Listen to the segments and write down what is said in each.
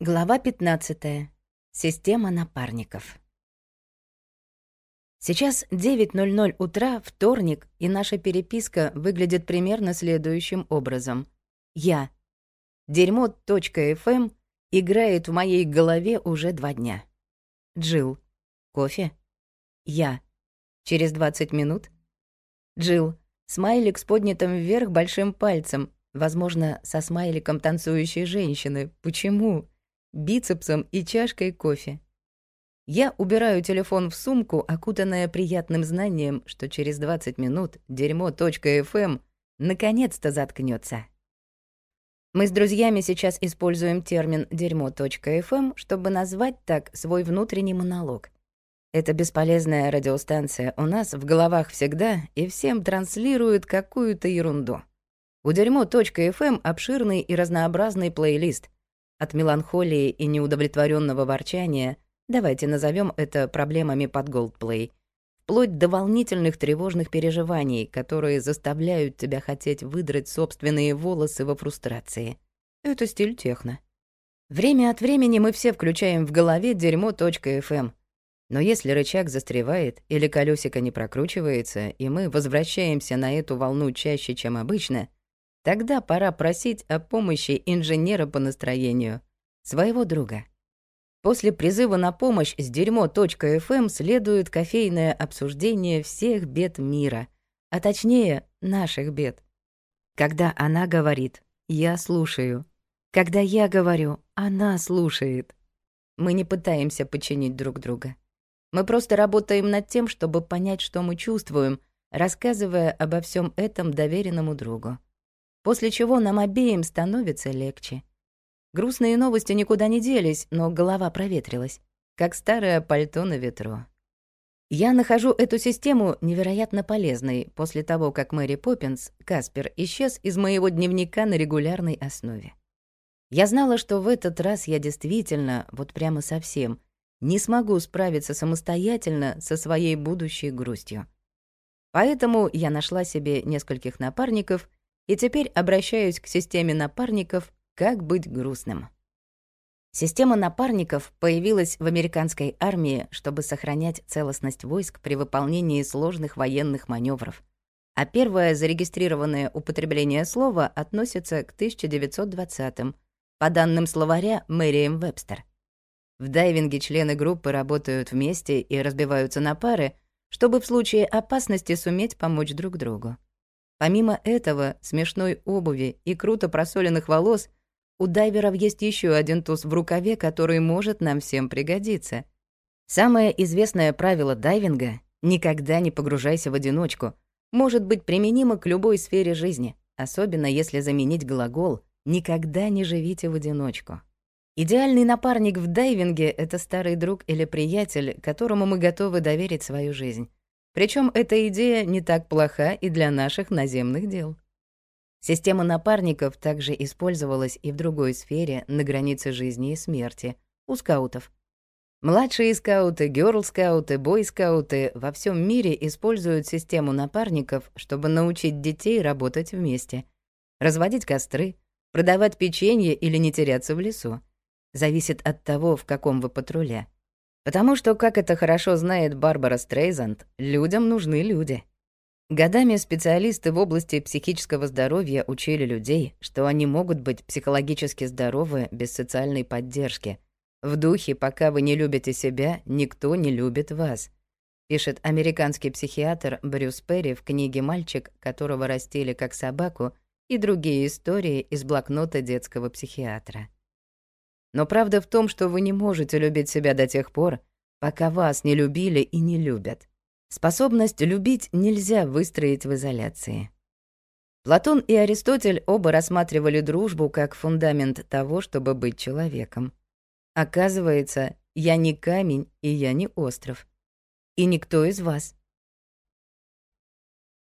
Глава 15. Система напарников. Сейчас 9.00 утра, вторник, и наша переписка выглядит примерно следующим образом. Я. Дерьмо.фм эм играет в моей голове уже два дня. Джил. Кофе? Я. Через 20 минут? Джил. Смайлик с поднятым вверх большим пальцем, возможно, со смайликом танцующей женщины. Почему? бицепсом и чашкой кофе. Я убираю телефон в сумку, окутанная приятным знанием, что через 20 минут дерьмо.фм эм наконец-то заткнется. Мы с друзьями сейчас используем термин «дерьмо.фм», эм», чтобы назвать так свой внутренний монолог. Эта бесполезная радиостанция у нас в головах всегда и всем транслирует какую-то ерунду. У «дерьмо.фм» эм» обширный и разнообразный плейлист — от меланхолии и неудовлетворенного ворчания, давайте назовем это проблемами под голдплей, вплоть до волнительных тревожных переживаний, которые заставляют тебя хотеть выдрать собственные волосы во фрустрации. Это стиль техно. Время от времени мы все включаем в голове дерьмо.фм. Эм. Но если рычаг застревает или колесико не прокручивается, и мы возвращаемся на эту волну чаще, чем обычно — Тогда пора просить о помощи инженера по настроению, своего друга. После призыва на помощь с дерьмо.фм следует кофейное обсуждение всех бед мира, а точнее, наших бед. Когда она говорит «я слушаю», когда я говорю «она слушает», мы не пытаемся подчинить друг друга. Мы просто работаем над тем, чтобы понять, что мы чувствуем, рассказывая обо всем этом доверенному другу после чего нам обеим становится легче. Грустные новости никуда не делись, но голова проветрилась, как старое пальто на ветру. Я нахожу эту систему невероятно полезной после того, как Мэри Поппинс, Каспер, исчез из моего дневника на регулярной основе. Я знала, что в этот раз я действительно, вот прямо совсем, не смогу справиться самостоятельно со своей будущей грустью. Поэтому я нашла себе нескольких напарников — и теперь обращаюсь к системе напарников «Как быть грустным». Система напарников появилась в американской армии, чтобы сохранять целостность войск при выполнении сложных военных маневров. А первое зарегистрированное употребление слова относится к 1920-м, по данным словаря Мэриэм Вебстер. В дайвинге члены группы работают вместе и разбиваются на пары, чтобы в случае опасности суметь помочь друг другу. Помимо этого, смешной обуви и круто просоленных волос, у дайверов есть еще один туз в рукаве, который может нам всем пригодиться. Самое известное правило дайвинга — никогда не погружайся в одиночку — может быть применимо к любой сфере жизни, особенно если заменить глагол «никогда не живите в одиночку». Идеальный напарник в дайвинге — это старый друг или приятель, которому мы готовы доверить свою жизнь. Причем эта идея не так плоха и для наших наземных дел. Система напарников также использовалась и в другой сфере на границе жизни и смерти — у скаутов. Младшие скауты, гёрл-скауты, бой-скауты во всем мире используют систему напарников, чтобы научить детей работать вместе, разводить костры, продавать печенье или не теряться в лесу. Зависит от того, в каком вы патруле — Потому что, как это хорошо знает Барбара Стрейзанд, людям нужны люди. Годами специалисты в области психического здоровья учили людей, что они могут быть психологически здоровы без социальной поддержки. В духе «пока вы не любите себя, никто не любит вас», пишет американский психиатр Брюс Перри в книге «Мальчик, которого растили как собаку» и другие истории из блокнота детского психиатра. Но правда в том, что вы не можете любить себя до тех пор, пока вас не любили и не любят. Способность любить нельзя выстроить в изоляции. Платон и Аристотель оба рассматривали дружбу как фундамент того, чтобы быть человеком. Оказывается, я не камень и я не остров. И никто из вас.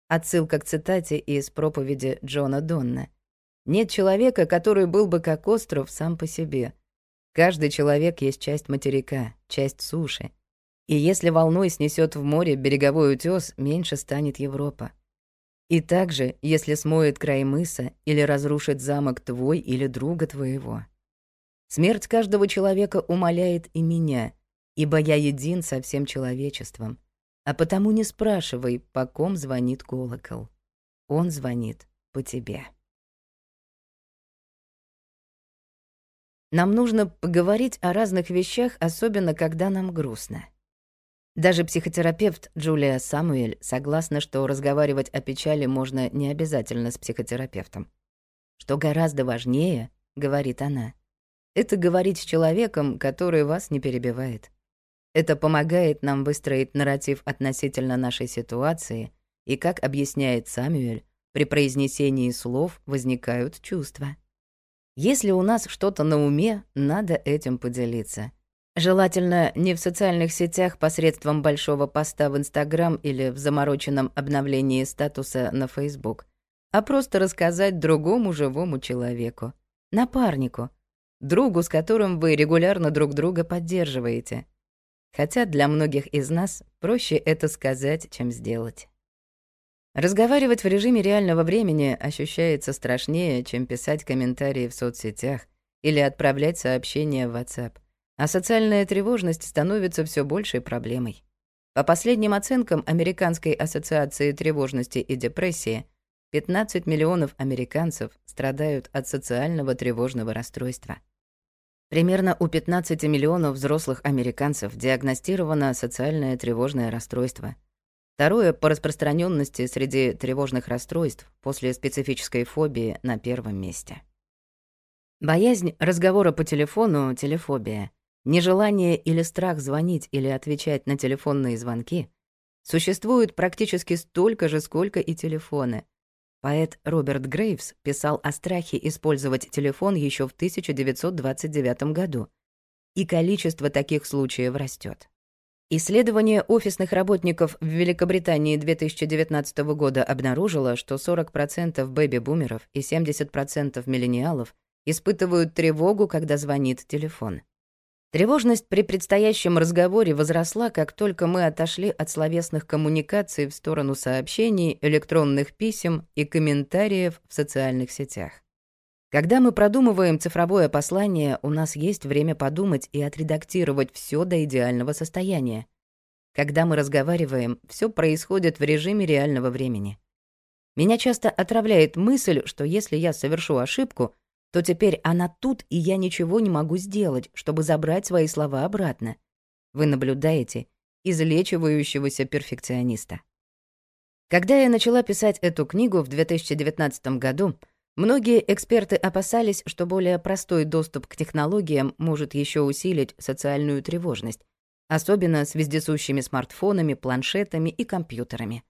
Отсылка к цитате из проповеди Джона Донна. «Нет человека, который был бы как остров сам по себе», Каждый человек есть часть материка, часть суши. И если волной снесет в море береговой утес, меньше станет Европа. И также, если смоет край мыса или разрушит замок твой или друга твоего. Смерть каждого человека умоляет и меня, ибо я един со всем человечеством. А потому не спрашивай, по ком звонит колокол. Он звонит по тебе. Нам нужно поговорить о разных вещах, особенно когда нам грустно. Даже психотерапевт Джулия Самуэль согласна, что разговаривать о печали можно не обязательно с психотерапевтом. Что гораздо важнее, говорит она, это говорить с человеком, который вас не перебивает. Это помогает нам выстроить нарратив относительно нашей ситуации, и, как объясняет Самуэль, при произнесении слов возникают чувства. Если у нас что-то на уме, надо этим поделиться. Желательно не в социальных сетях посредством большого поста в Инстаграм или в замороченном обновлении статуса на Фейсбук, а просто рассказать другому живому человеку, напарнику, другу, с которым вы регулярно друг друга поддерживаете. Хотя для многих из нас проще это сказать, чем сделать. Разговаривать в режиме реального времени ощущается страшнее, чем писать комментарии в соцсетях или отправлять сообщения в WhatsApp, а социальная тревожность становится все большей проблемой. По последним оценкам Американской ассоциации тревожности и депрессии, 15 миллионов американцев страдают от социального тревожного расстройства. Примерно у 15 миллионов взрослых американцев диагностировано социальное тревожное расстройство, Второе по распространенности среди тревожных расстройств после специфической фобии на первом месте. Боязнь разговора по телефону — телефобия. Нежелание или страх звонить или отвечать на телефонные звонки существует практически столько же, сколько и телефоны. Поэт Роберт Грейвс писал о страхе использовать телефон еще в 1929 году, и количество таких случаев растет. Исследование офисных работников в Великобритании 2019 года обнаружило, что 40% бэби-бумеров и 70% миллениалов испытывают тревогу, когда звонит телефон. Тревожность при предстоящем разговоре возросла, как только мы отошли от словесных коммуникаций в сторону сообщений, электронных писем и комментариев в социальных сетях. Когда мы продумываем цифровое послание, у нас есть время подумать и отредактировать все до идеального состояния. Когда мы разговариваем, все происходит в режиме реального времени. Меня часто отравляет мысль, что если я совершу ошибку, то теперь она тут, и я ничего не могу сделать, чтобы забрать свои слова обратно. Вы наблюдаете излечивающегося перфекциониста. Когда я начала писать эту книгу в 2019 году, Многие эксперты опасались, что более простой доступ к технологиям может еще усилить социальную тревожность, особенно с вездесущими смартфонами, планшетами и компьютерами.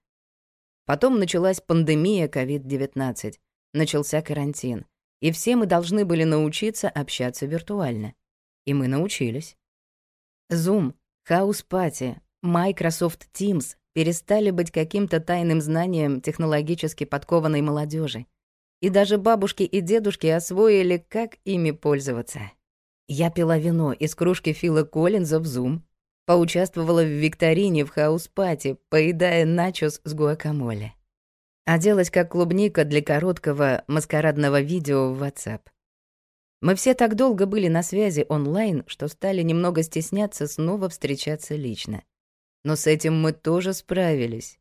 Потом началась пандемия COVID-19, начался карантин, и все мы должны были научиться общаться виртуально. И мы научились. Zoom, House Party, Microsoft Teams перестали быть каким-то тайным знанием технологически подкованной молодежи и даже бабушки и дедушки освоили, как ими пользоваться. Я пила вино из кружки Фила Коллинза в Зум, поучаствовала в викторине в Houseparty, поедая начос с гуакамоле. Оделась как клубника для короткого маскарадного видео в WhatsApp. Мы все так долго были на связи онлайн, что стали немного стесняться снова встречаться лично. Но с этим мы тоже справились.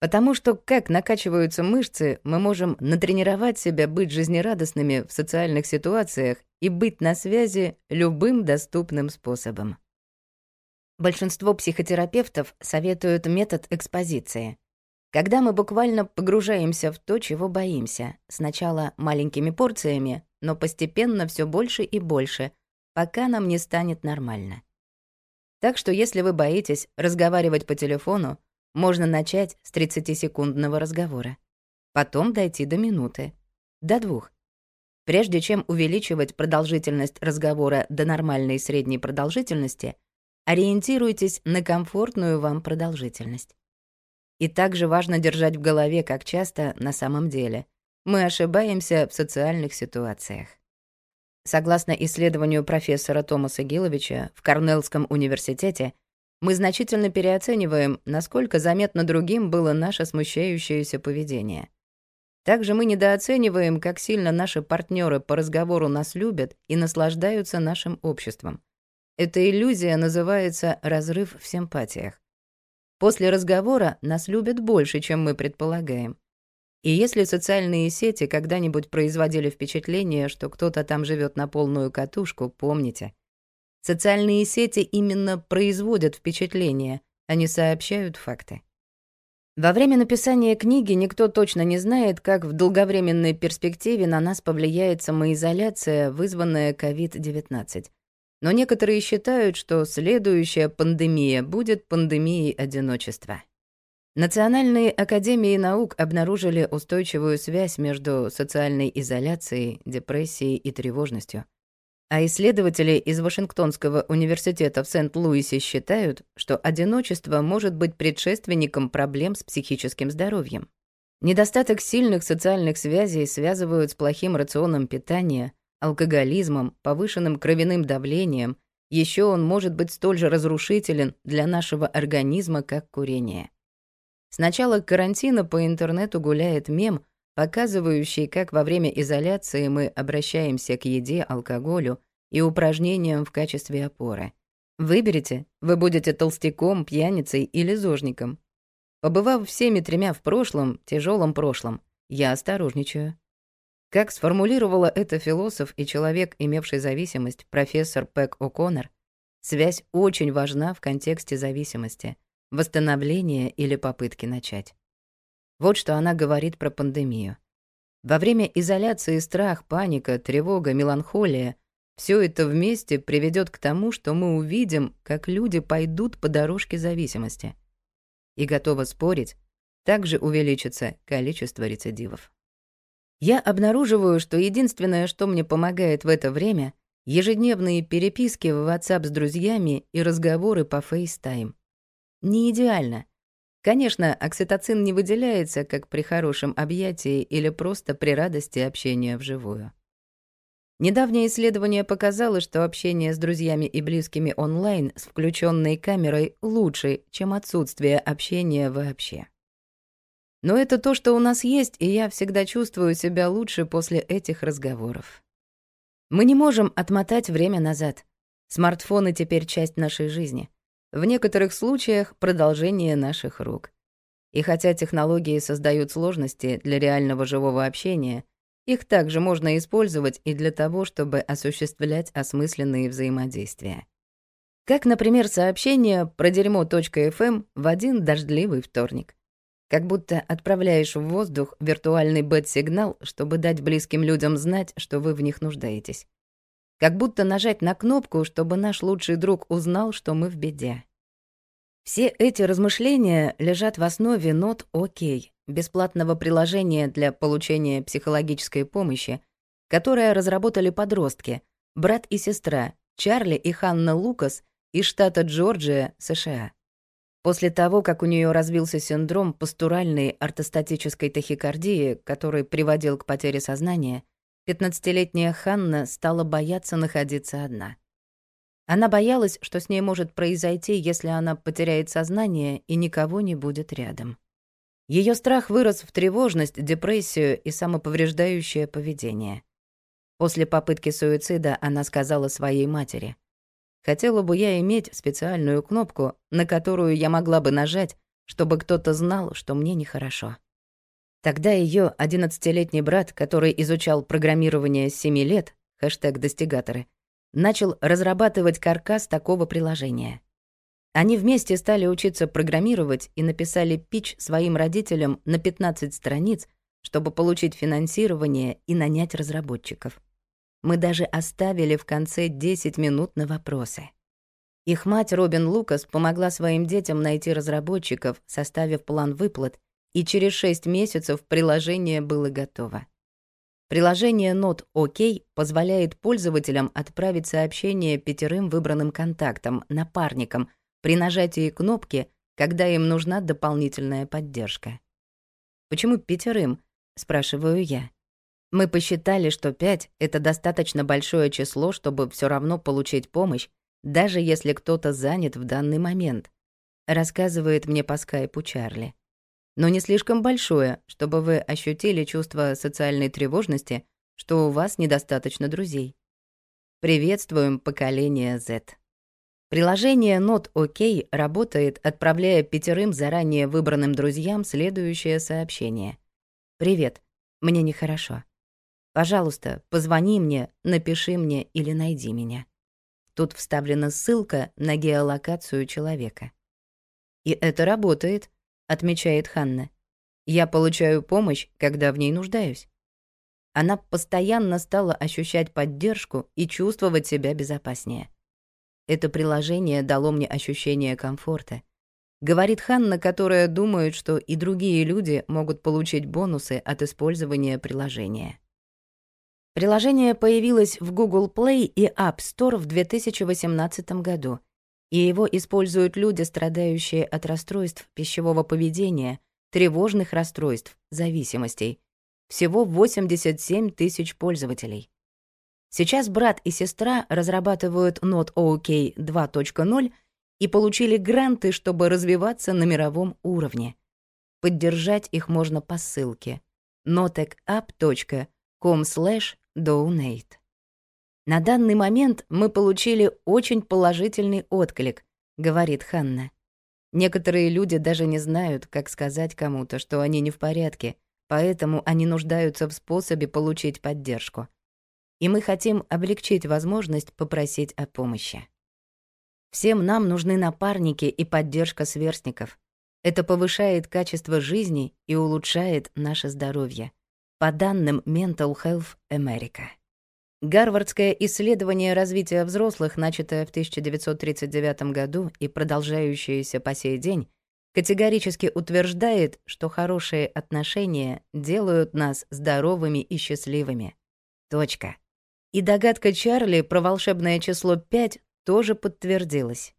Потому что как накачиваются мышцы, мы можем натренировать себя быть жизнерадостными в социальных ситуациях и быть на связи любым доступным способом. Большинство психотерапевтов советуют метод экспозиции. Когда мы буквально погружаемся в то, чего боимся, сначала маленькими порциями, но постепенно все больше и больше, пока нам не станет нормально. Так что если вы боитесь разговаривать по телефону, можно начать с 30-секундного разговора, потом дойти до минуты, до двух. Прежде чем увеличивать продолжительность разговора до нормальной средней продолжительности, ориентируйтесь на комфортную вам продолжительность. И также важно держать в голове, как часто на самом деле мы ошибаемся в социальных ситуациях. Согласно исследованию профессора Томаса Гиловича в Корнеллском университете, мы значительно переоцениваем, насколько заметно другим было наше смущающееся поведение. Также мы недооцениваем, как сильно наши партнеры по разговору нас любят и наслаждаются нашим обществом. Эта иллюзия называется «разрыв в симпатиях». После разговора нас любят больше, чем мы предполагаем. И если социальные сети когда-нибудь производили впечатление, что кто-то там живет на полную катушку, помните, Социальные сети именно производят впечатление, а они сообщают факты. Во время написания книги никто точно не знает, как в долговременной перспективе на нас повлияет самоизоляция, вызванная COVID-19. Но некоторые считают, что следующая пандемия будет пандемией одиночества. Национальные академии наук обнаружили устойчивую связь между социальной изоляцией, депрессией и тревожностью – а исследователи из Вашингтонского университета в Сент-Луисе считают, что одиночество может быть предшественником проблем с психическим здоровьем. Недостаток сильных социальных связей связывают с плохим рационом питания, алкоголизмом, повышенным кровяным давлением. Еще он может быть столь же разрушителен для нашего организма, как курение. С начала карантина по интернету гуляет мем, показывающий, как во время изоляции мы обращаемся к еде, алкоголю и упражнениям в качестве опоры. Выберите, вы будете толстяком, пьяницей или зожником. Побывав всеми тремя в прошлом, тяжелом прошлом, я осторожничаю. Как сформулировала это философ и человек, имевший зависимость, профессор Пэк О'Коннор, связь очень важна в контексте зависимости, восстановления или попытки начать. Вот что она говорит про пандемию. Во время изоляции страх, паника, тревога, меланхолия — все это вместе приведет к тому, что мы увидим, как люди пойдут по дорожке зависимости. И готова спорить, также увеличится количество рецидивов. Я обнаруживаю, что единственное, что мне помогает в это время — ежедневные переписки в WhatsApp с друзьями и разговоры по FaceTime. Не идеально, Конечно, окситоцин не выделяется, как при хорошем объятии или просто при радости общения вживую. Недавнее исследование показало, что общение с друзьями и близкими онлайн с включенной камерой лучше, чем отсутствие общения вообще. Но это то, что у нас есть, и я всегда чувствую себя лучше после этих разговоров. Мы не можем отмотать время назад. Смартфоны теперь часть нашей жизни — в некоторых случаях продолжение наших рук. И хотя технологии создают сложности для реального живого общения, их также можно использовать и для того, чтобы осуществлять осмысленные взаимодействия. Как, например, сообщение про дерьмо.фм в один дождливый вторник. Как будто отправляешь в воздух виртуальный бэт-сигнал, чтобы дать близким людям знать, что вы в них нуждаетесь. Как будто нажать на кнопку, чтобы наш лучший друг узнал, что мы в беде. Все эти размышления лежат в основе нот «Окей», бесплатного приложения для получения психологической помощи, которое разработали подростки, брат и сестра, Чарли и Ханна Лукас из штата Джорджия, США. После того, как у нее развился синдром постуральной ортостатической тахикардии, который приводил к потере сознания, Пятнадцатилетняя Ханна стала бояться находиться одна. Она боялась, что с ней может произойти, если она потеряет сознание и никого не будет рядом. Ее страх вырос в тревожность, депрессию и самоповреждающее поведение. После попытки суицида она сказала своей матери, «Хотела бы я иметь специальную кнопку, на которую я могла бы нажать, чтобы кто-то знал, что мне нехорошо». Тогда ее 11-летний брат, который изучал программирование с 7 лет, хэштег «Достигаторы», начал разрабатывать каркас такого приложения. Они вместе стали учиться программировать и написали пич своим родителям на 15 страниц, чтобы получить финансирование и нанять разработчиков. Мы даже оставили в конце 10 минут на вопросы. Их мать Робин Лукас помогла своим детям найти разработчиков, составив план выплат — и через 6 месяцев приложение было готово. Приложение Not OK позволяет пользователям отправить сообщение пятерым выбранным контактам, напарникам, при нажатии кнопки, когда им нужна дополнительная поддержка. «Почему пятерым?» — спрашиваю я. Мы посчитали, что 5 — это достаточно большое число, чтобы все равно получить помощь, даже если кто-то занят в данный момент, рассказывает мне по скайпу Чарли но не слишком большое, чтобы вы ощутили чувство социальной тревожности, что у вас недостаточно друзей. Приветствуем поколение Z. Приложение Not OK работает, отправляя пятерым заранее выбранным друзьям следующее сообщение. «Привет, мне нехорошо. Пожалуйста, позвони мне, напиши мне или найди меня». Тут вставлена ссылка на геолокацию человека. И это работает — отмечает Ханна. Я получаю помощь, когда в ней нуждаюсь. Она постоянно стала ощущать поддержку и чувствовать себя безопаснее. Это приложение дало мне ощущение комфорта. Говорит Ханна, которая думает, что и другие люди могут получить бонусы от использования приложения. Приложение появилось в Google Play и App Store в 2018 году и его используют люди, страдающие от расстройств пищевого поведения, тревожных расстройств, зависимостей. Всего 87 тысяч пользователей. Сейчас брат и сестра разрабатывают Not OK 2.0 и получили гранты, чтобы развиваться на мировом уровне. Поддержать их можно по ссылке notekup.com/donate. На данный момент мы получили очень положительный отклик, говорит Ханна. Некоторые люди даже не знают, как сказать кому-то, что они не в порядке, поэтому они нуждаются в способе получить поддержку. И мы хотим облегчить возможность попросить о помощи. Всем нам нужны напарники и поддержка сверстников. Это повышает качество жизни и улучшает наше здоровье. По данным Mental Health America. Гарвардское исследование развития взрослых, начатое в 1939 году и продолжающееся по сей день, категорически утверждает, что хорошие отношения делают нас здоровыми и счастливыми. Точка. И догадка Чарли про волшебное число 5 тоже подтвердилась.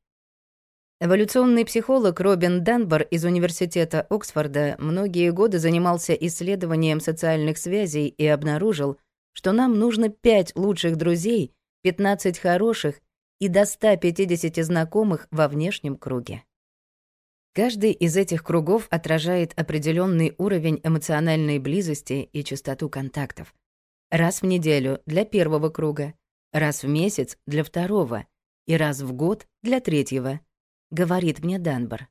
Эволюционный психолог Робин Данбор из Университета Оксфорда многие годы занимался исследованием социальных связей и обнаружил, что нам нужно 5 лучших друзей, 15 хороших и до 150 знакомых во внешнем круге. Каждый из этих кругов отражает определенный уровень эмоциональной близости и частоту контактов. Раз в неделю для первого круга, раз в месяц для второго и раз в год для третьего, говорит мне Данбар.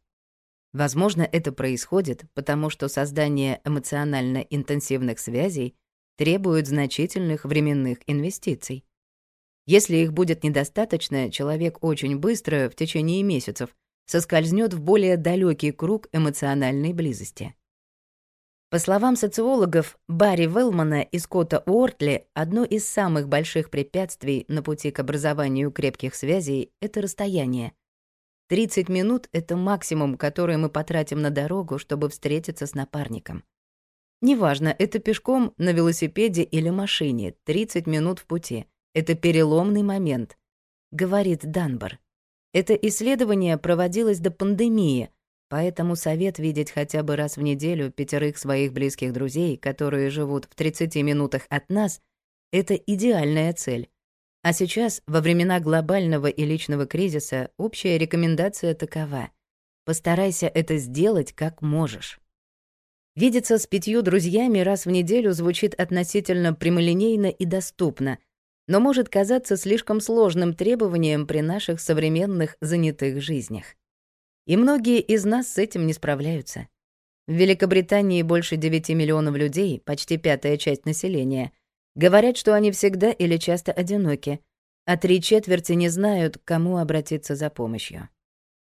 Возможно, это происходит, потому что создание эмоционально интенсивных связей требуют значительных временных инвестиций. Если их будет недостаточно, человек очень быстро, в течение месяцев, соскользнет в более далёкий круг эмоциональной близости. По словам социологов Барри Велмана и Скотта Уортли, одно из самых больших препятствий на пути к образованию крепких связей — это расстояние. 30 минут — это максимум, который мы потратим на дорогу, чтобы встретиться с напарником. Неважно, это пешком, на велосипеде или машине, 30 минут в пути. Это переломный момент, говорит Данбар. Это исследование проводилось до пандемии, поэтому совет видеть хотя бы раз в неделю пятерых своих близких друзей, которые живут в 30 минутах от нас, это идеальная цель. А сейчас, во времена глобального и личного кризиса, общая рекомендация такова: постарайся это сделать как можешь. Видеться с пятью друзьями раз в неделю звучит относительно прямолинейно и доступно, но может казаться слишком сложным требованием при наших современных занятых жизнях. И многие из нас с этим не справляются. В Великобритании больше 9 миллионов людей, почти пятая часть населения, говорят, что они всегда или часто одиноки, а три четверти не знают, к кому обратиться за помощью.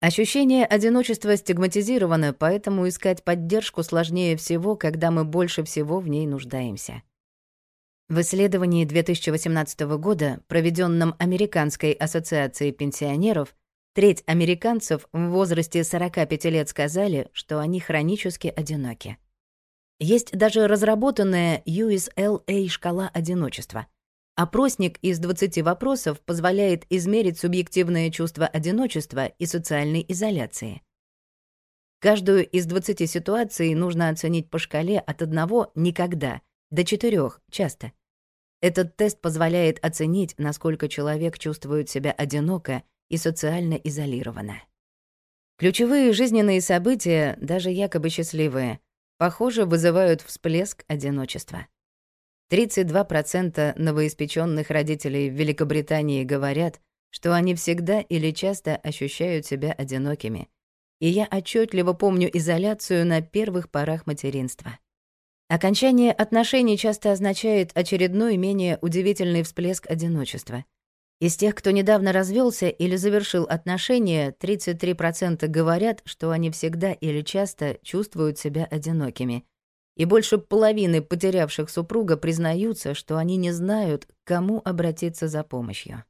Ощущение одиночества стигматизировано, поэтому искать поддержку сложнее всего, когда мы больше всего в ней нуждаемся. В исследовании 2018 года, проведенном Американской ассоциацией пенсионеров, треть американцев в возрасте 45 лет сказали, что они хронически одиноки. Есть даже разработанная USLA шкала одиночества — Опросник из 20 вопросов позволяет измерить субъективное чувство одиночества и социальной изоляции. Каждую из 20 ситуаций нужно оценить по шкале от 1 «никогда» до 4 «часто». Этот тест позволяет оценить, насколько человек чувствует себя одиноко и социально изолированно. Ключевые жизненные события, даже якобы счастливые, похоже, вызывают всплеск одиночества. 32% новоиспеченных родителей в Великобритании говорят, что они всегда или часто ощущают себя одинокими. И я отчетливо помню изоляцию на первых порах материнства. Окончание отношений часто означает очередной менее удивительный всплеск одиночества. Из тех, кто недавно развелся или завершил отношения, 33% говорят, что они всегда или часто чувствуют себя одинокими — и больше половины потерявших супруга признаются, что они не знают, к кому обратиться за помощью.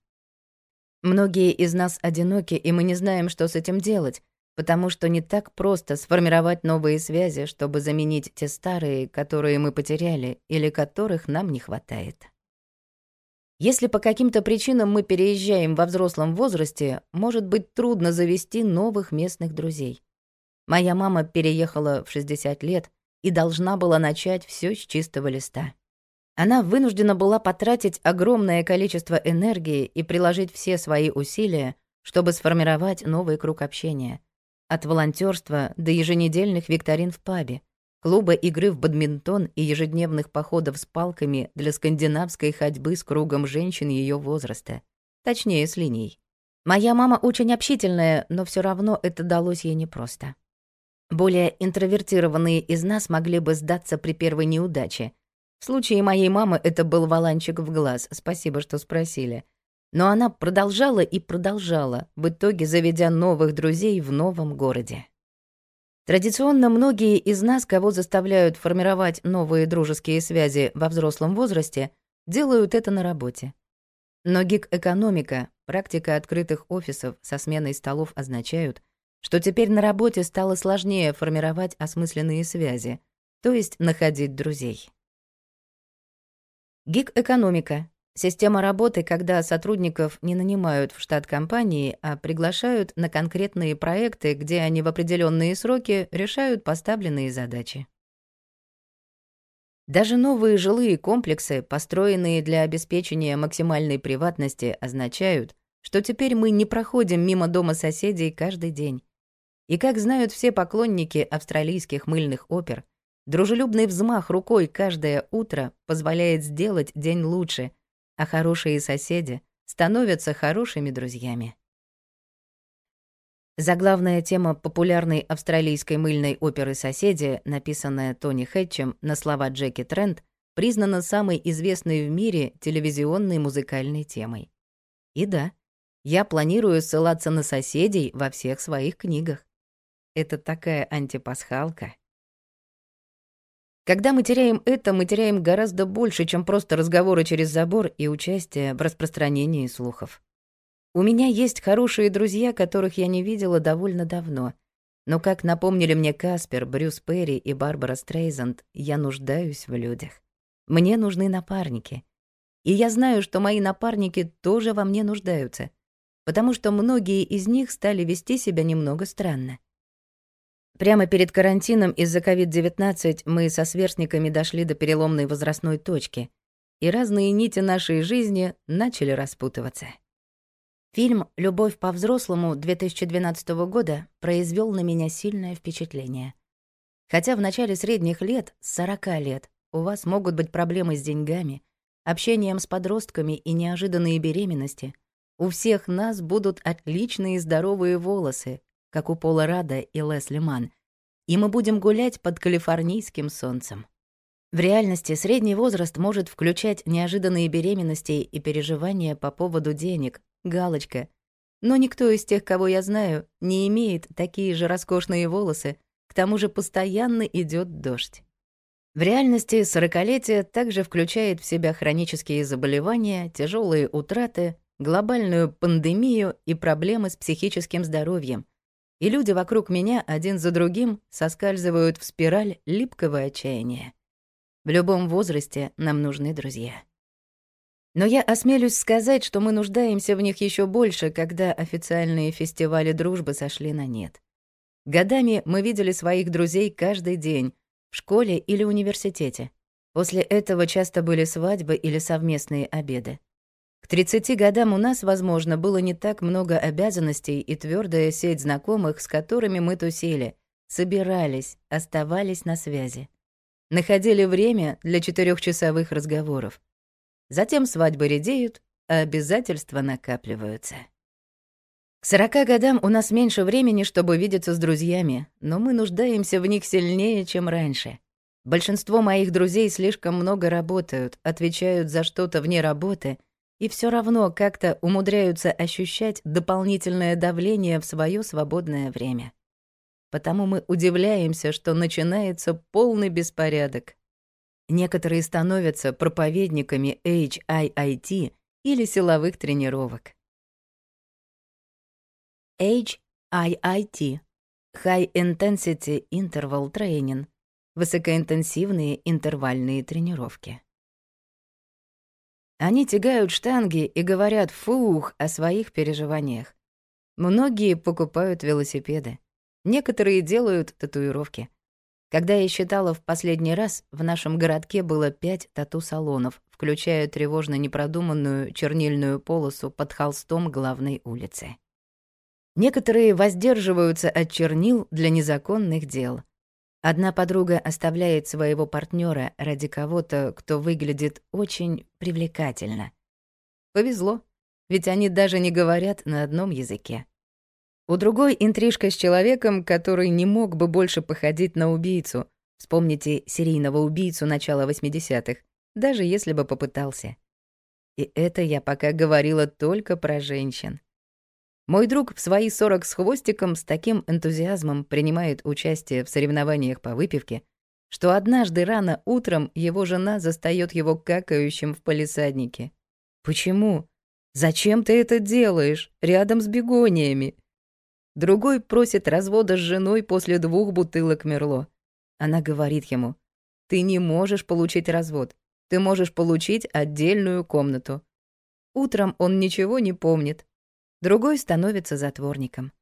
Многие из нас одиноки, и мы не знаем, что с этим делать, потому что не так просто сформировать новые связи, чтобы заменить те старые, которые мы потеряли или которых нам не хватает. Если по каким-то причинам мы переезжаем во взрослом возрасте, может быть трудно завести новых местных друзей. Моя мама переехала в 60 лет — и должна была начать все с чистого листа. Она вынуждена была потратить огромное количество энергии и приложить все свои усилия, чтобы сформировать новый круг общения. От волонтерства до еженедельных викторин в пабе, клуба игры в бадминтон и ежедневных походов с палками для скандинавской ходьбы с кругом женщин ее возраста. Точнее, с линией. Моя мама очень общительная, но все равно это далось ей непросто. Более интровертированные из нас могли бы сдаться при первой неудаче. В случае моей мамы это был валанчик в глаз, спасибо, что спросили. Но она продолжала и продолжала, в итоге заведя новых друзей в новом городе. Традиционно многие из нас, кого заставляют формировать новые дружеские связи во взрослом возрасте, делают это на работе. Но гик-экономика, практика открытых офисов со сменой столов означают, что теперь на работе стало сложнее формировать осмысленные связи, то есть находить друзей. Гиг-экономика — система работы, когда сотрудников не нанимают в штат компании, а приглашают на конкретные проекты, где они в определенные сроки решают поставленные задачи. Даже новые жилые комплексы, построенные для обеспечения максимальной приватности, означают, что теперь мы не проходим мимо дома соседей каждый день, и, как знают все поклонники австралийских мыльных опер, дружелюбный взмах рукой каждое утро позволяет сделать день лучше, а хорошие соседи становятся хорошими друзьями. Заглавная тема популярной австралийской мыльной оперы «Соседи», написанная Тони Хэтчем на слова Джеки Трент, признана самой известной в мире телевизионной музыкальной темой. И да, я планирую ссылаться на соседей во всех своих книгах. Это такая антипасхалка. Когда мы теряем это, мы теряем гораздо больше, чем просто разговоры через забор и участие в распространении слухов. У меня есть хорошие друзья, которых я не видела довольно давно. Но, как напомнили мне Каспер, Брюс Перри и Барбара Стрейзанд, я нуждаюсь в людях. Мне нужны напарники. И я знаю, что мои напарники тоже во мне нуждаются, потому что многие из них стали вести себя немного странно. Прямо перед карантином из-за COVID-19 мы со сверстниками дошли до переломной возрастной точки, и разные нити нашей жизни начали распутываться. Фильм «Любовь по-взрослому» 2012 года произвел на меня сильное впечатление. Хотя в начале средних лет, с 40 лет, у вас могут быть проблемы с деньгами, общением с подростками и неожиданные беременности, у всех нас будут отличные здоровые волосы, как у Пола Рада и Лесли Ман, и мы будем гулять под калифорнийским солнцем. В реальности средний возраст может включать неожиданные беременности и переживания по поводу денег, галочка. Но никто из тех, кого я знаю, не имеет такие же роскошные волосы, к тому же постоянно идет дождь. В реальности сорокалетие также включает в себя хронические заболевания, тяжелые утраты, глобальную пандемию и проблемы с психическим здоровьем — и люди вокруг меня один за другим соскальзывают в спираль липкого отчаяния. В любом возрасте нам нужны друзья. Но я осмелюсь сказать, что мы нуждаемся в них еще больше, когда официальные фестивали дружбы сошли на нет. Годами мы видели своих друзей каждый день, в школе или университете. После этого часто были свадьбы или совместные обеды. К 30 годам у нас, возможно, было не так много обязанностей и твердая сеть знакомых, с которыми мы тусили, собирались, оставались на связи. Находили время для четырехчасовых разговоров. Затем свадьбы редеют, а обязательства накапливаются. К 40 годам у нас меньше времени, чтобы видеться с друзьями, но мы нуждаемся в них сильнее, чем раньше. Большинство моих друзей слишком много работают, отвечают за что-то вне работы — и все равно как-то умудряются ощущать дополнительное давление в свое свободное время. Потому мы удивляемся, что начинается полный беспорядок. Некоторые становятся проповедниками HIIT или силовых тренировок. HIIT — High Intensity Interval Training — высокоинтенсивные интервальные тренировки. Они тягают штанги и говорят «фух» о своих переживаниях. Многие покупают велосипеды. Некоторые делают татуировки. Когда я считала в последний раз, в нашем городке было пять тату-салонов, включая тревожно непродуманную чернильную полосу под холстом главной улицы. Некоторые воздерживаются от чернил для незаконных дел. Одна подруга оставляет своего партнера ради кого-то, кто выглядит очень привлекательно. Повезло, ведь они даже не говорят на одном языке. У другой интрижка с человеком, который не мог бы больше походить на убийцу. Вспомните серийного убийцу начала 80-х, даже если бы попытался. И это я пока говорила только про женщин. Мой друг в свои 40 с хвостиком с таким энтузиазмом принимает участие в соревнованиях по выпивке, что однажды рано утром его жена застаёт его какающим в палисаднике. «Почему? Зачем ты это делаешь? Рядом с бегониями?» Другой просит развода с женой после двух бутылок Мерло. Она говорит ему, «Ты не можешь получить развод. Ты можешь получить отдельную комнату». Утром он ничего не помнит, другой становится затворником.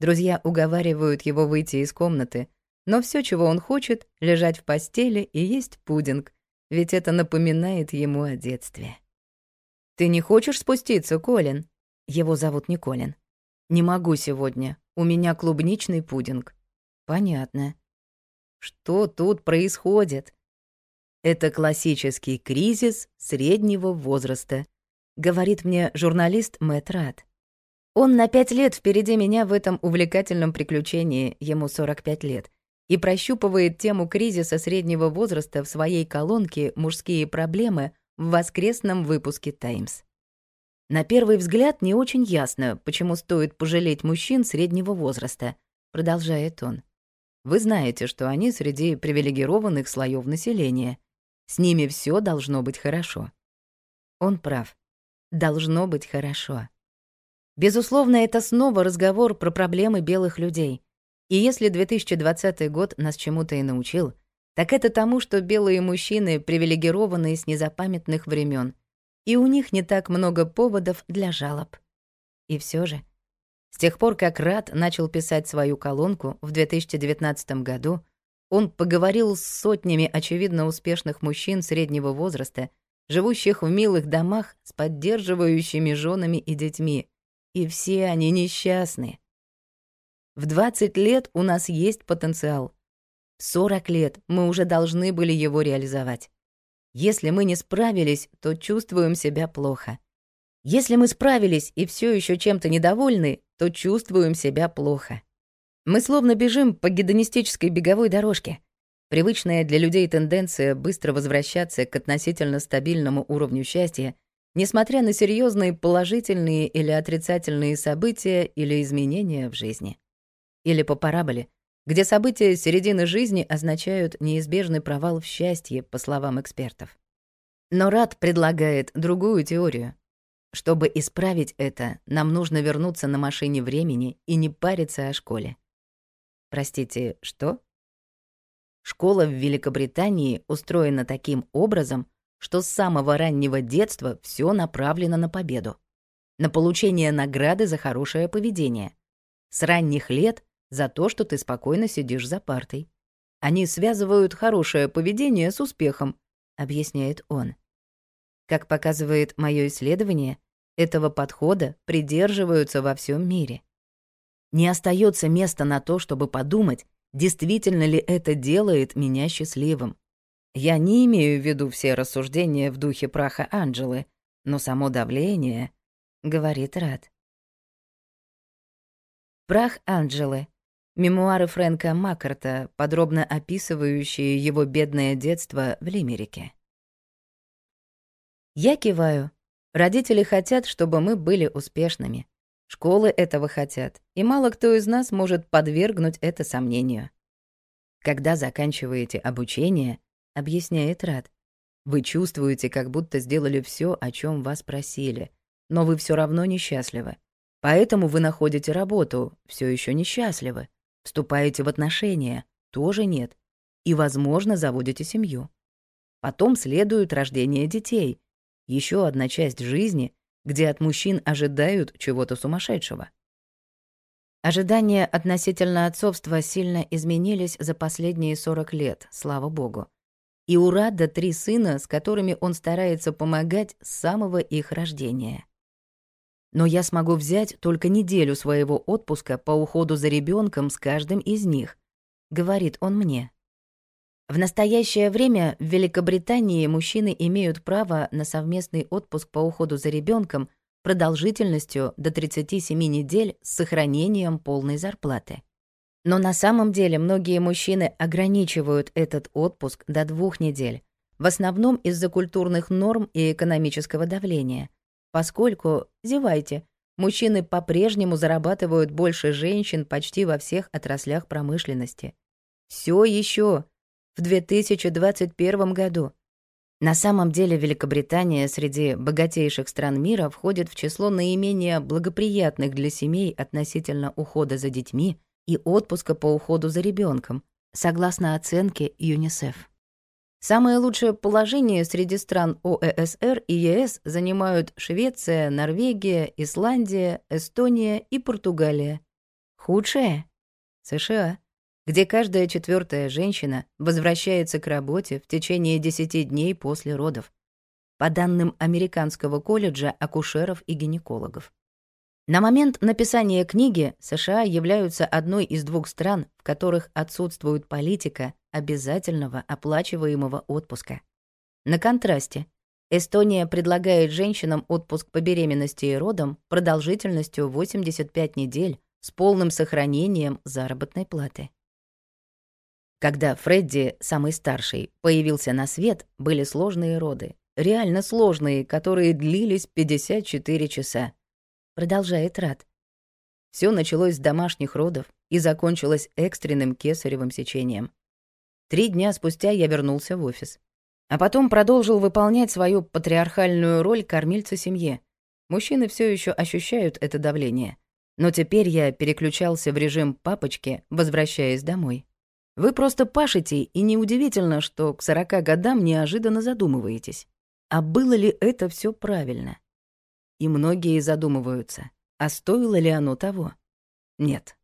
Друзья уговаривают его выйти из комнаты, но все, чего он хочет, лежать в постели и есть пудинг, ведь это напоминает ему о детстве. «Ты не хочешь спуститься, Колин?» Его зовут не Колин. «Не могу сегодня. У меня клубничный пудинг». «Понятно». «Что тут происходит?» «Это классический кризис среднего возраста», — говорит мне журналист Мэтт Рад. Он на пять лет впереди меня в этом увлекательном приключении, ему 45 лет, и прощупывает тему кризиса среднего возраста в своей колонке «Мужские проблемы» в воскресном выпуске «Таймс». На первый взгляд не очень ясно, почему стоит пожалеть мужчин среднего возраста, продолжает он. Вы знаете, что они среди привилегированных слоев населения. С ними все должно быть хорошо. Он прав. Должно быть хорошо. Безусловно, это снова разговор про проблемы белых людей. И если 2020 год нас чему-то и научил, так это тому, что белые мужчины привилегированы с незапамятных времен, и у них не так много поводов для жалоб. И все же, с тех пор, как Рад начал писать свою колонку в 2019 году, он поговорил с сотнями очевидно успешных мужчин среднего возраста, живущих в милых домах с поддерживающими женами и детьми, и все они несчастны. В 20 лет у нас есть потенциал. В 40 лет мы уже должны были его реализовать. Если мы не справились, то чувствуем себя плохо. Если мы справились и все еще чем-то недовольны, то чувствуем себя плохо. Мы словно бежим по гедонистической беговой дорожке. Привычная для людей тенденция быстро возвращаться к относительно стабильному уровню счастья несмотря на серьезные положительные или отрицательные события или изменения в жизни. Или по параболе, где события середины жизни означают неизбежный провал в счастье, по словам экспертов. Но Рад предлагает другую теорию. Чтобы исправить это, нам нужно вернуться на машине времени и не париться о школе. Простите, что? Школа в Великобритании устроена таким образом, что с самого раннего детства все направлено на победу, на получение награды за хорошее поведение. С ранних лет за то, что ты спокойно сидишь за партой. Они связывают хорошее поведение с успехом, объясняет он. Как показывает мое исследование, этого подхода придерживаются во всем мире. Не остается места на то, чтобы подумать, действительно ли это делает меня счастливым, я не имею в виду все рассуждения в духе праха Анджелы, но само давление, — говорит Рад. Прах Анджелы. Мемуары Фрэнка Маккарта, подробно описывающие его бедное детство в Лимерике. Я киваю. Родители хотят, чтобы мы были успешными. Школы этого хотят, и мало кто из нас может подвергнуть это сомнению. Когда заканчиваете обучение —— объясняет Рад. «Вы чувствуете, как будто сделали все, о чем вас просили, но вы все равно несчастливы. Поэтому вы находите работу, все еще несчастливы, вступаете в отношения, тоже нет, и, возможно, заводите семью. Потом следует рождение детей, еще одна часть жизни, где от мужчин ожидают чего-то сумасшедшего. Ожидания относительно отцовства сильно изменились за последние 40 лет, слава богу и у Рада три сына, с которыми он старается помогать с самого их рождения. Но я смогу взять только неделю своего отпуска по уходу за ребенком с каждым из них, говорит он мне. В настоящее время в Великобритании мужчины имеют право на совместный отпуск по уходу за ребенком продолжительностью до 37 недель с сохранением полной зарплаты. Но на самом деле многие мужчины ограничивают этот отпуск до двух недель, в основном из-за культурных норм и экономического давления. Поскольку, зевайте, мужчины по-прежнему зарабатывают больше женщин почти во всех отраслях промышленности. Все еще в 2021 году. На самом деле Великобритания среди богатейших стран мира входит в число наименее благоприятных для семей относительно ухода за детьми и отпуска по уходу за ребенком, согласно оценке ЮНИСЕФ. Самое лучшее положение среди стран ОЭСР и ЕС занимают Швеция, Норвегия, Исландия, Эстония и Португалия. Худшее — США, где каждая четвертая женщина возвращается к работе в течение 10 дней после родов, по данным Американского колледжа акушеров и гинекологов. На момент написания книги США являются одной из двух стран, в которых отсутствует политика обязательного оплачиваемого отпуска. На контрасте, Эстония предлагает женщинам отпуск по беременности и родам продолжительностью 85 недель с полным сохранением заработной платы. Когда Фредди, самый старший, появился на свет, были сложные роды, реально сложные, которые длились 54 часа Продолжает Рад. Все началось с домашних родов и закончилось экстренным кесаревым сечением. Три дня спустя я вернулся в офис. А потом продолжил выполнять свою патриархальную роль кормильца семье. Мужчины все еще ощущают это давление. Но теперь я переключался в режим папочки, возвращаясь домой. Вы просто пашете, и неудивительно, что к 40 годам неожиданно задумываетесь. А было ли это все правильно? и многие задумываются, а стоило ли оно того? Нет.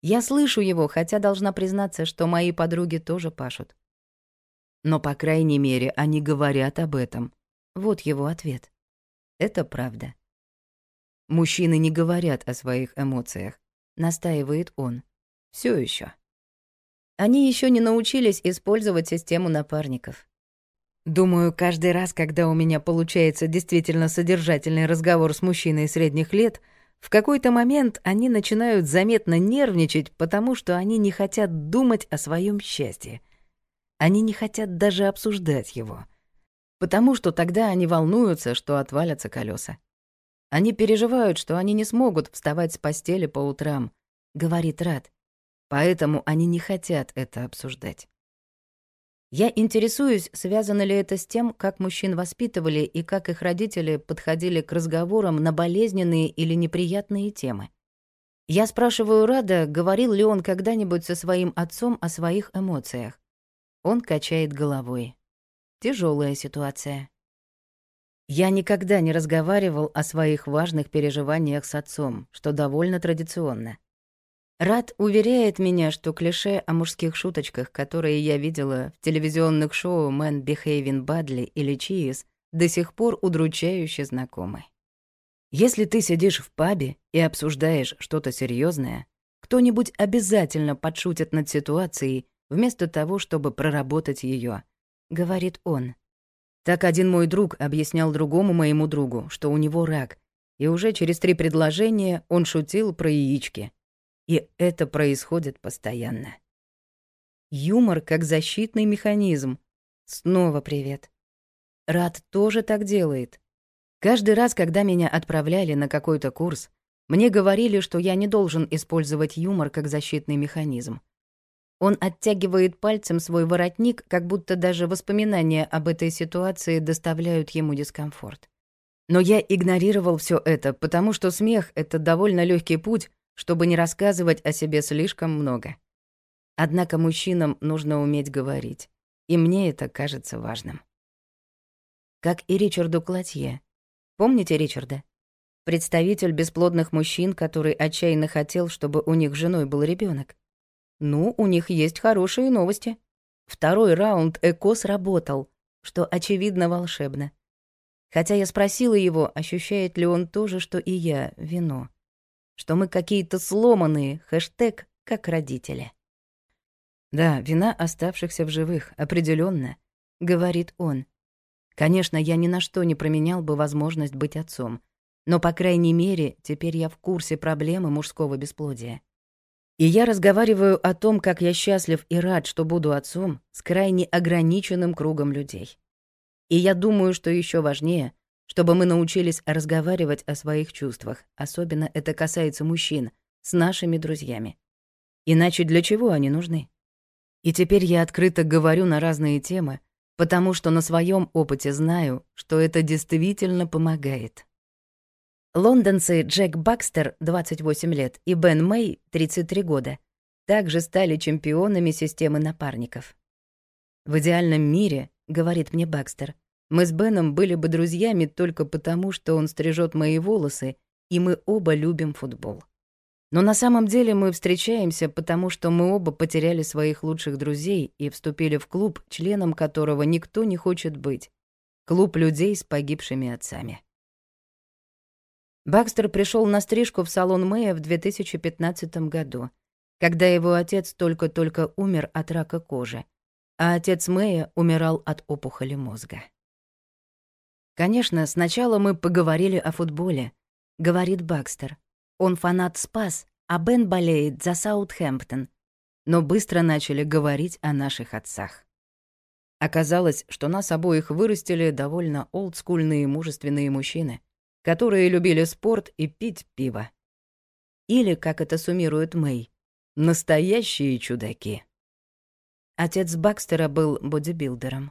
Я слышу его, хотя должна признаться, что мои подруги тоже пашут. Но, по крайней мере, они говорят об этом. Вот его ответ. Это правда. Мужчины не говорят о своих эмоциях, настаивает он. Все еще. Они еще не научились использовать систему напарников. Думаю, каждый раз, когда у меня получается действительно содержательный разговор с мужчиной средних лет, в какой-то момент они начинают заметно нервничать, потому что они не хотят думать о своем счастье. Они не хотят даже обсуждать его. Потому что тогда они волнуются, что отвалятся колеса. Они переживают, что они не смогут вставать с постели по утрам, говорит Рад. Поэтому они не хотят это обсуждать. Я интересуюсь, связано ли это с тем, как мужчин воспитывали и как их родители подходили к разговорам на болезненные или неприятные темы. Я спрашиваю Рада, говорил ли он когда-нибудь со своим отцом о своих эмоциях. Он качает головой. Тяжелая ситуация. Я никогда не разговаривал о своих важных переживаниях с отцом, что довольно традиционно. Рад уверяет меня, что клише о мужских шуточках, которые я видела в телевизионных шоу «Man Behaving Бадли или «Cheese», до сих пор удручающе знакомы. Если ты сидишь в пабе и обсуждаешь что-то серьезное, кто-нибудь обязательно подшутит над ситуацией вместо того, чтобы проработать ее, говорит он. Так один мой друг объяснял другому моему другу, что у него рак, и уже через три предложения он шутил про яички — и это происходит постоянно. Юмор как защитный механизм. Снова привет. Рад тоже так делает. Каждый раз, когда меня отправляли на какой-то курс, мне говорили, что я не должен использовать юмор как защитный механизм. Он оттягивает пальцем свой воротник, как будто даже воспоминания об этой ситуации доставляют ему дискомфорт. Но я игнорировал все это, потому что смех — это довольно легкий путь, чтобы не рассказывать о себе слишком много. Однако мужчинам нужно уметь говорить, и мне это кажется важным. Как и Ричарду Клатье. Помните Ричарда? Представитель бесплодных мужчин, который отчаянно хотел, чтобы у них женой был ребенок. Ну, у них есть хорошие новости. Второй раунд ЭКО сработал, что, очевидно, волшебно. Хотя я спросила его, ощущает ли он то же, что и я, вино что мы какие-то сломанные, хэштег «как родители». «Да, вина оставшихся в живых, определенно, говорит он. «Конечно, я ни на что не променял бы возможность быть отцом, но, по крайней мере, теперь я в курсе проблемы мужского бесплодия. И я разговариваю о том, как я счастлив и рад, что буду отцом, с крайне ограниченным кругом людей. И я думаю, что еще важнее — чтобы мы научились разговаривать о своих чувствах, особенно это касается мужчин, с нашими друзьями. Иначе для чего они нужны? И теперь я открыто говорю на разные темы, потому что на своем опыте знаю, что это действительно помогает. Лондонцы Джек Бакстер, 28 лет, и Бен Мэй, 33 года, также стали чемпионами системы напарников. «В идеальном мире, — говорит мне Бакстер, — мы с Беном были бы друзьями только потому, что он стрижет мои волосы, и мы оба любим футбол. Но на самом деле мы встречаемся, потому что мы оба потеряли своих лучших друзей и вступили в клуб, членом которого никто не хочет быть. Клуб людей с погибшими отцами. Бакстер пришел на стрижку в салон Мэя в 2015 году, когда его отец только-только умер от рака кожи, а отец Мэя умирал от опухоли мозга. «Конечно, сначала мы поговорили о футболе», — говорит Бакстер. «Он фанат «Спас», а Бен болеет за Саутхэмптон». Но быстро начали говорить о наших отцах. Оказалось, что нас обоих вырастили довольно олдскульные мужественные мужчины, которые любили спорт и пить пиво. Или, как это суммирует Мэй, настоящие чудаки. Отец Бакстера был бодибилдером.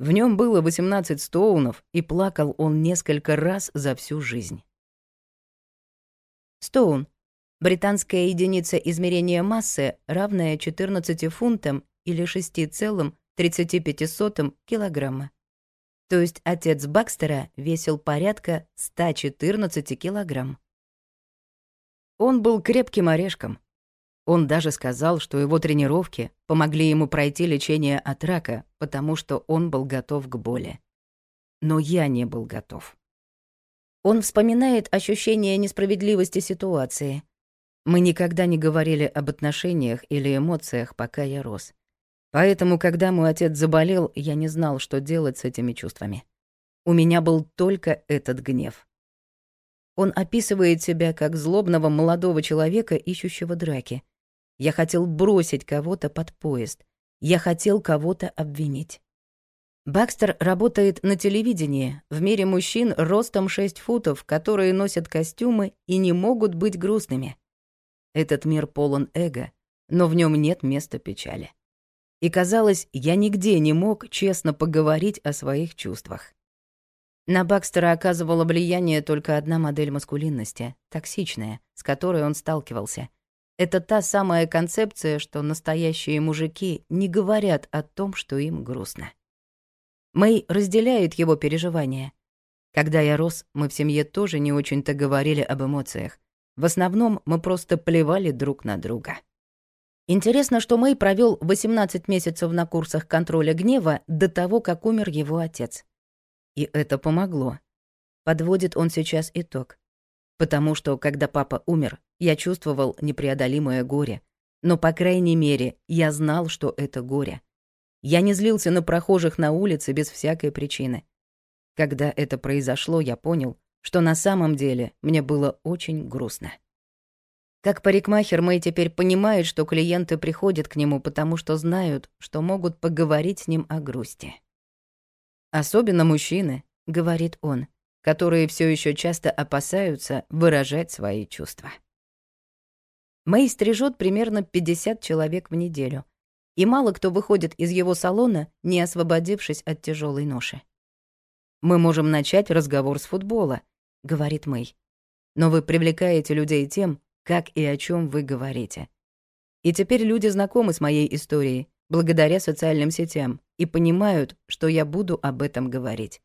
В нем было 18 стоунов, и плакал он несколько раз за всю жизнь. Стоун. Британская единица измерения массы, равная 14 фунтам или 6,35 килограмма. То есть отец Бакстера весил порядка 114 килограмм. Он был крепким орешком, он даже сказал, что его тренировки помогли ему пройти лечение от рака, потому что он был готов к боли. Но я не был готов. Он вспоминает ощущение несправедливости ситуации. Мы никогда не говорили об отношениях или эмоциях, пока я рос. Поэтому, когда мой отец заболел, я не знал, что делать с этими чувствами. У меня был только этот гнев. Он описывает себя как злобного молодого человека, ищущего драки — я хотел бросить кого-то под поезд. Я хотел кого-то обвинить. Бакстер работает на телевидении, в мире мужчин ростом 6 футов, которые носят костюмы и не могут быть грустными. Этот мир полон эго, но в нем нет места печали. И казалось, я нигде не мог честно поговорить о своих чувствах. На Бакстера оказывало влияние только одна модель маскулинности, токсичная, с которой он сталкивался — это та самая концепция, что настоящие мужики не говорят о том, что им грустно. Мэй разделяет его переживания. Когда я рос, мы в семье тоже не очень-то говорили об эмоциях. В основном мы просто плевали друг на друга. Интересно, что Мэй провел 18 месяцев на курсах контроля гнева до того, как умер его отец. И это помогло. Подводит он сейчас итог. Потому что, когда папа умер, я чувствовал непреодолимое горе. Но, по крайней мере, я знал, что это горе. Я не злился на прохожих на улице без всякой причины. Когда это произошло, я понял, что на самом деле мне было очень грустно. Как парикмахер Мэй теперь понимает, что клиенты приходят к нему, потому что знают, что могут поговорить с ним о грусти. «Особенно мужчины», — говорит он, — которые все еще часто опасаются выражать свои чувства. Мэй стрижет примерно 50 человек в неделю, и мало кто выходит из его салона, не освободившись от тяжелой ноши. «Мы можем начать разговор с футбола», — говорит Мэй. «Но вы привлекаете людей тем, как и о чем вы говорите. И теперь люди знакомы с моей историей, благодаря социальным сетям, и понимают, что я буду об этом говорить.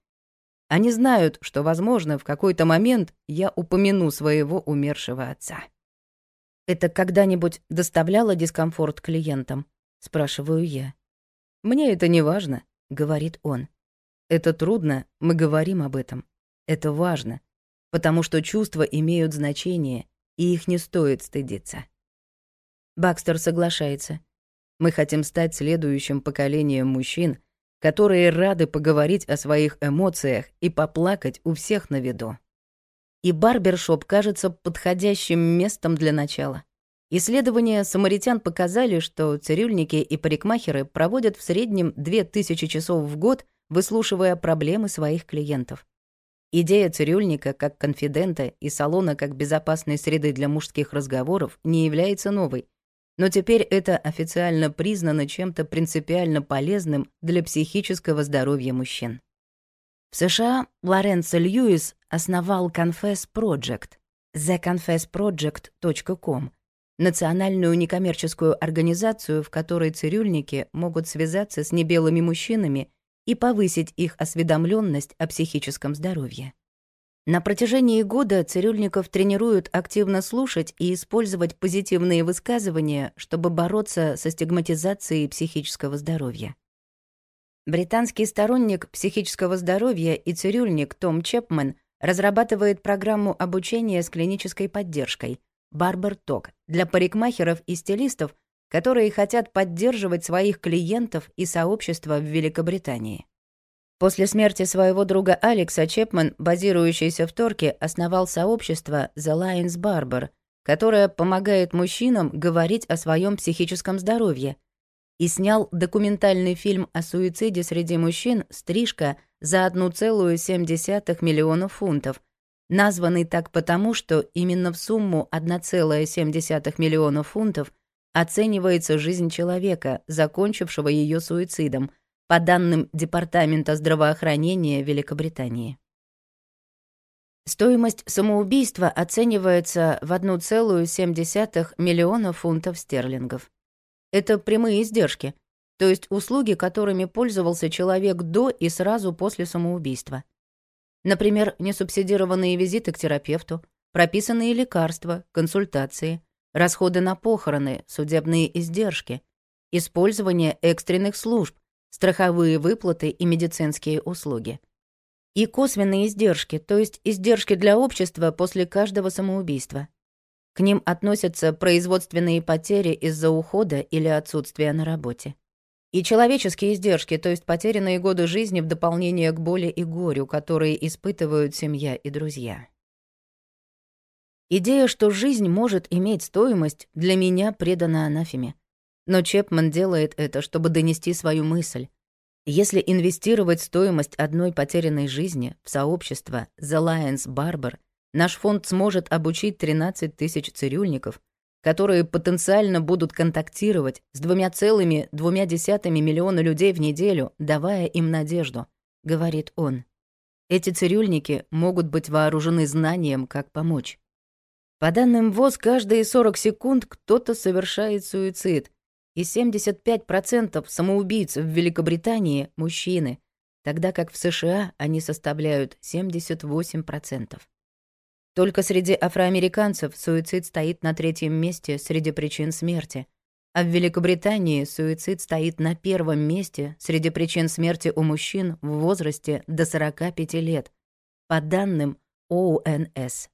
Они знают, что, возможно, в какой-то момент я упомяну своего умершего отца. «Это когда-нибудь доставляло дискомфорт клиентам?» — спрашиваю я. «Мне это не важно», — говорит он. «Это трудно, мы говорим об этом. Это важно, потому что чувства имеют значение, и их не стоит стыдиться». Бакстер соглашается. «Мы хотим стать следующим поколением мужчин, которые рады поговорить о своих эмоциях и поплакать у всех на виду» и барбершоп кажется подходящим местом для начала. Исследования самаритян показали, что цирюльники и парикмахеры проводят в среднем 2000 часов в год, выслушивая проблемы своих клиентов. Идея цирюльника как конфидента и салона как безопасной среды для мужских разговоров не является новой, но теперь это официально признано чем-то принципиально полезным для психического здоровья мужчин. В США Лоренцо Льюис основал Confess Project, theconfessproject.com, национальную некоммерческую организацию, в которой цирюльники могут связаться с небелыми мужчинами и повысить их осведомленность о психическом здоровье. На протяжении года цирюльников тренируют активно слушать и использовать позитивные высказывания, чтобы бороться со стигматизацией психического здоровья. Британский сторонник психического здоровья и цирюльник Том Чепмен разрабатывает программу обучения с клинической поддержкой «Барбер Ток» для парикмахеров и стилистов, которые хотят поддерживать своих клиентов и сообщества в Великобритании. После смерти своего друга Алекса Чепмен, базирующийся в Торке, основал сообщество The Lions Barber, которое помогает мужчинам говорить о своем психическом здоровье, и снял документальный фильм о суициде среди мужчин «Стрижка» за 1,7 миллиона фунтов, названный так потому, что именно в сумму 1,7 миллиона фунтов оценивается жизнь человека, закончившего ее суицидом, по данным Департамента здравоохранения Великобритании. Стоимость самоубийства оценивается в 1,7 миллиона фунтов стерлингов. Это прямые издержки, то есть услуги, которыми пользовался человек до и сразу после самоубийства. Например, несубсидированные визиты к терапевту, прописанные лекарства, консультации, расходы на похороны, судебные издержки, использование экстренных служб, страховые выплаты и медицинские услуги. И косвенные издержки, то есть издержки для общества после каждого самоубийства. К ним относятся производственные потери из-за ухода или отсутствия на работе. И человеческие издержки, то есть потерянные годы жизни в дополнение к боли и горю, которые испытывают семья и друзья. Идея, что жизнь может иметь стоимость, для меня предана анафеме. Но Чепман делает это, чтобы донести свою мысль. Если инвестировать стоимость одной потерянной жизни в сообщество The Lions Barber наш фонд сможет обучить 13 тысяч цирюльников, которые потенциально будут контактировать с 2,2 миллиона людей в неделю, давая им надежду, говорит он. Эти цирюльники могут быть вооружены знанием, как помочь. По данным ВОЗ, каждые 40 секунд кто-то совершает суицид, и 75% самоубийц в Великобритании — мужчины, тогда как в США они составляют 78%. Только среди афроамериканцев суицид стоит на третьем месте среди причин смерти, а в Великобритании суицид стоит на первом месте среди причин смерти у мужчин в возрасте до 45 лет, по данным ОНС.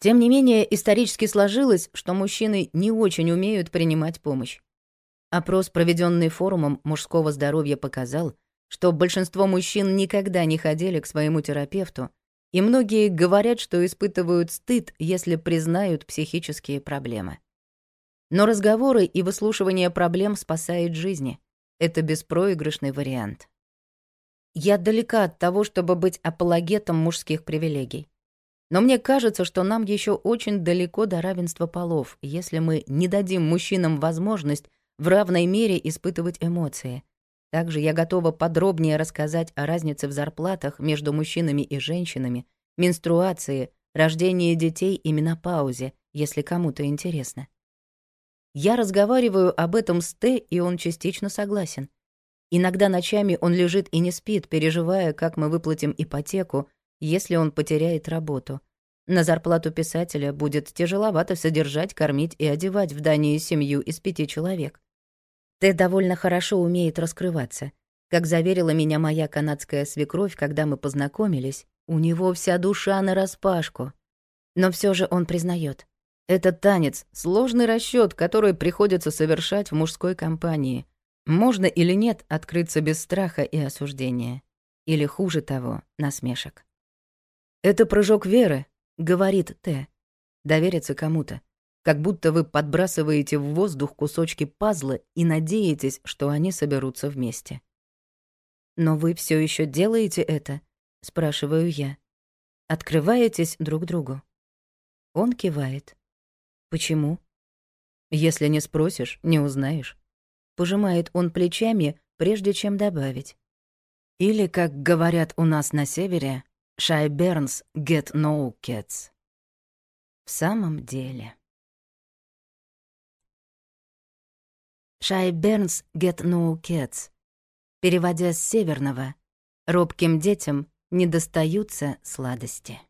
Тем не менее, исторически сложилось, что мужчины не очень умеют принимать помощь. Опрос, проведенный форумом мужского здоровья, показал, что большинство мужчин никогда не ходили к своему терапевту, и многие говорят, что испытывают стыд, если признают психические проблемы. Но разговоры и выслушивание проблем спасает жизни. Это беспроигрышный вариант. Я далека от того, чтобы быть апологетом мужских привилегий. Но мне кажется, что нам еще очень далеко до равенства полов, если мы не дадим мужчинам возможность в равной мере испытывать эмоции — также я готова подробнее рассказать о разнице в зарплатах между мужчинами и женщинами, менструации, рождении детей и менопаузе, если кому-то интересно. Я разговариваю об этом с Т, и он частично согласен. Иногда ночами он лежит и не спит, переживая, как мы выплатим ипотеку, если он потеряет работу. На зарплату писателя будет тяжеловато содержать, кормить и одевать в Дании семью из пяти человек. Ты довольно хорошо умеет раскрываться. Как заверила меня моя канадская свекровь, когда мы познакомились, у него вся душа нараспашку. Но все же он признает. Этот танец — сложный расчет, который приходится совершать в мужской компании. Можно или нет открыться без страха и осуждения. Или, хуже того, насмешек. «Это прыжок веры», — говорит Т. Довериться кому-то как будто вы подбрасываете в воздух кусочки пазла и надеетесь, что они соберутся вместе. «Но вы все еще делаете это?» — спрашиваю я. «Открываетесь друг другу?» Он кивает. «Почему?» «Если не спросишь, не узнаешь». Пожимает он плечами, прежде чем добавить. Или, как говорят у нас на севере, «Шайбернс get no cats». В самом деле... Shy Burns Get No Kids, переводя с северного, робким детям не достаются сладости.